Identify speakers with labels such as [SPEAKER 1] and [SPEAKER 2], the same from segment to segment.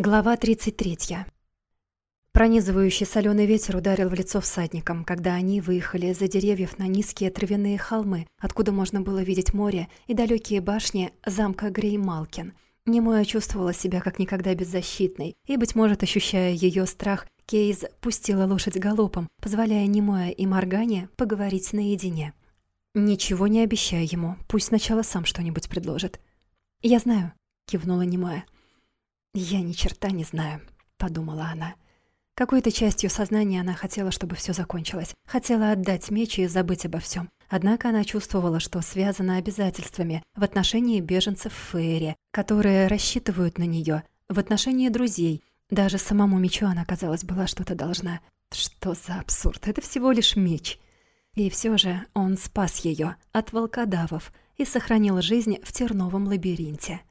[SPEAKER 1] Глава 33. Пронизывающий соленый ветер ударил в лицо всадникам, когда они выехали за деревьев на низкие травяные холмы, откуда можно было видеть море и далекие башни замка Греймалкин. Немоя чувствовала себя как никогда беззащитной, и, быть может, ощущая ее страх, Кейз пустила лошадь галопом, позволяя Немоя и Моргане поговорить наедине. «Ничего не обещай ему, пусть сначала сам что-нибудь предложит». «Я знаю», — кивнула Немоя. «Я ни черта не знаю», — подумала она. Какой-то частью сознания она хотела, чтобы все закончилось. Хотела отдать меч и забыть обо всем. Однако она чувствовала, что связана обязательствами в отношении беженцев в которые рассчитывают на нее, в отношении друзей. Даже самому мечу она, казалось, была что-то должна. Что за абсурд? Это всего лишь меч. И все же он спас ее от волкодавов и сохранил жизнь в терновом лабиринте.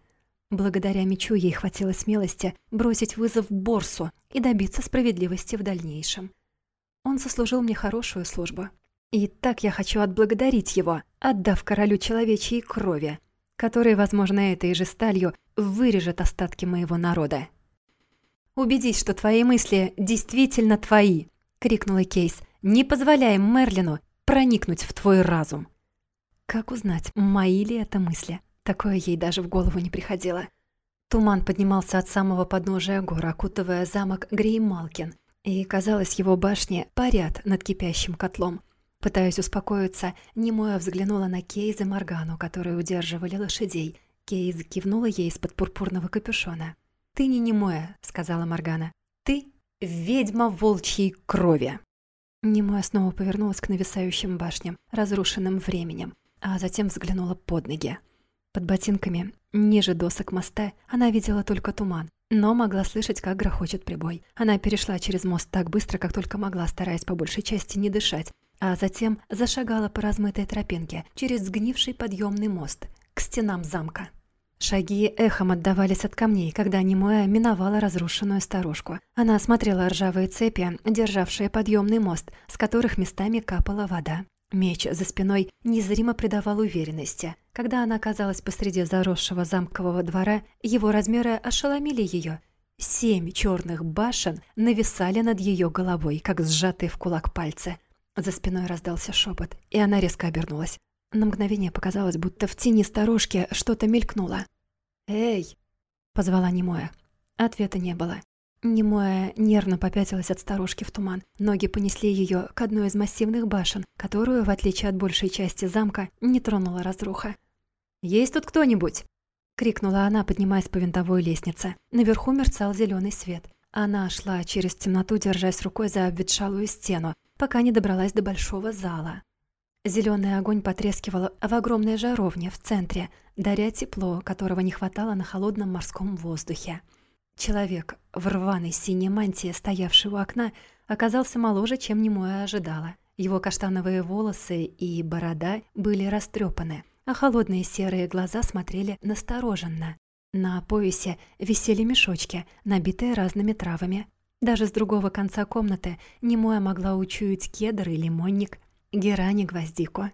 [SPEAKER 1] Благодаря мечу ей хватило смелости бросить вызов Борсу и добиться справедливости в дальнейшем. Он заслужил мне хорошую службу. И так я хочу отблагодарить его, отдав королю человечьей крови, который, возможно, этой же сталью вырежет остатки моего народа. «Убедись, что твои мысли действительно твои!» — крикнула Кейс. «Не позволяй Мерлину проникнуть в твой разум!» Как узнать, мои ли это мысли? Такое ей даже в голову не приходило. Туман поднимался от самого подножия гор, окутывая замок Греймалкин, и, казалось, его башни парят над кипящим котлом. Пытаясь успокоиться, Немоя взглянула на Кейз и Моргану, которые удерживали лошадей. Кейз кивнула ей из-под пурпурного капюшона. «Ты не Немоя», — сказала Моргана. «Ты ведьма волчьей крови». Немоя снова повернулась к нависающим башням, разрушенным временем, а затем взглянула под ноги. Под ботинками, ниже досок моста, она видела только туман, но могла слышать, как грохочет прибой. Она перешла через мост так быстро, как только могла, стараясь по большей части не дышать, а затем зашагала по размытой тропинке через сгнивший подъемный мост к стенам замка. Шаги эхом отдавались от камней, когда Немоя миновала разрушенную старушку. Она осмотрела ржавые цепи, державшие подъемный мост, с которых местами капала вода. Меч за спиной незримо придавал уверенности. Когда она оказалась посреди заросшего замкового двора, его размеры ошеломили ее. Семь черных башен нависали над ее головой, как сжатые в кулак пальцы. За спиной раздался шепот, и она резко обернулась. На мгновение показалось, будто в тени старушки что-то мелькнуло. «Эй!» — позвала Немоя. Ответа не было. Немоя нервно попятилась от старушки в туман. Ноги понесли ее к одной из массивных башен, которую, в отличие от большей части замка, не тронула разруха. «Есть тут кто-нибудь?» — крикнула она, поднимаясь по винтовой лестнице. Наверху мерцал зеленый свет. Она шла через темноту, держась рукой за обветшалую стену, пока не добралась до большого зала. Зеленый огонь потрескивал в огромной жаровне в центре, даря тепло, которого не хватало на холодном морском воздухе. Человек в рваной синей мантии, стоявший у окна, оказался моложе, чем немое ожидала. Его каштановые волосы и борода были растрепаны, а холодные серые глаза смотрели настороженно. На поясе висели мешочки, набитые разными травами. Даже с другого конца комнаты Немоя могла учуять кедр и лимонник, герань и гвоздику.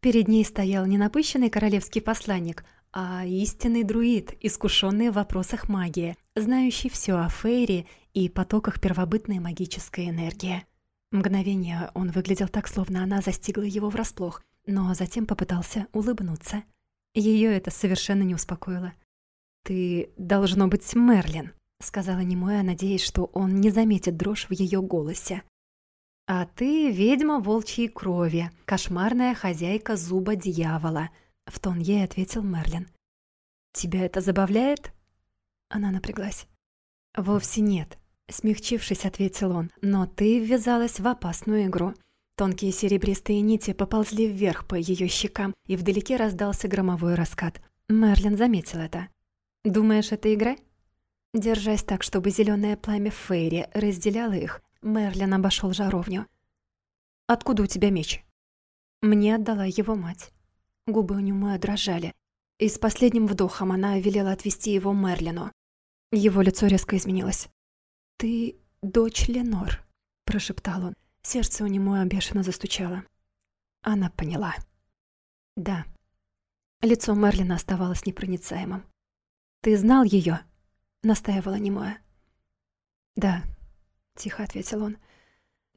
[SPEAKER 1] Перед ней стоял не напыщенный королевский посланник, а истинный друид, искушенный в вопросах магии, знающий все о Фейре и потоках первобытной магической энергии. Мгновение он выглядел так, словно она застигла его врасплох, но затем попытался улыбнуться. Ее это совершенно не успокоило. «Ты, должно быть, Мерлин», — сказала Немоя, надеясь, что он не заметит дрожь в ее голосе. «А ты ведьма волчьей крови, кошмарная хозяйка зуба дьявола», — в тон ей ответил Мерлин. «Тебя это забавляет?» Она напряглась. «Вовсе нет», — смягчившись, ответил он. «Но ты ввязалась в опасную игру». Тонкие серебристые нити поползли вверх по ее щекам, и вдалеке раздался громовой раскат. Мерлин заметил это. «Думаешь, это игра?» Держась так, чтобы зеленое пламя Фейри разделяло их, Мерлин обошел жаровню. «Откуда у тебя меч?» Мне отдала его мать. Губы у него дрожали, и с последним вдохом она велела отвести его Мерлину. Его лицо резко изменилось. «Ты дочь Ленор», — прошептал он. Сердце у него бешено застучало. Она поняла. «Да». Лицо Мерлина оставалось непроницаемым. «Ты знал ее? настаивала Немоя. «Да», — тихо ответил он.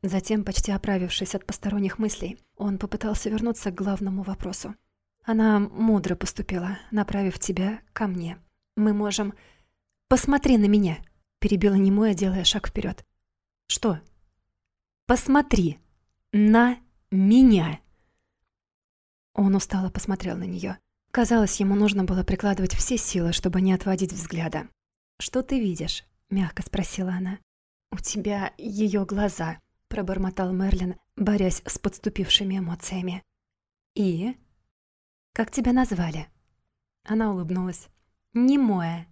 [SPEAKER 1] Затем, почти оправившись от посторонних мыслей, он попытался вернуться к главному вопросу. «Она мудро поступила, направив тебя ко мне. Мы можем...» «Посмотри на меня!» — перебила немое, делая шаг вперед. «Что?» «Посмотри на меня!» Он устало посмотрел на нее. Казалось, ему нужно было прикладывать все силы, чтобы не отводить взгляда. «Что ты видишь?» — мягко спросила она. «У тебя ее глаза», — пробормотал Мерлин, борясь с подступившими эмоциями. «И?» «Как тебя назвали?» Она улыбнулась. «Немое».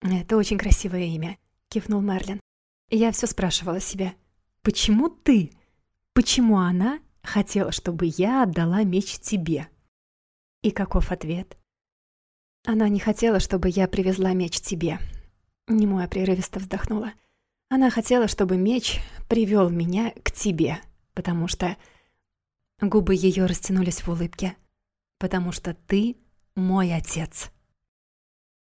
[SPEAKER 1] «Это очень красивое имя», — кивнул Мерлин. Я все спрашивала себя. «Почему ты? Почему она хотела, чтобы я отдала меч тебе?» И каков ответ? Она не хотела, чтобы я привезла меч тебе. Немоя прерывисто вздохнула. Она хотела, чтобы меч привел меня к тебе, потому что... Губы ее растянулись в улыбке. «Потому что ты мой отец».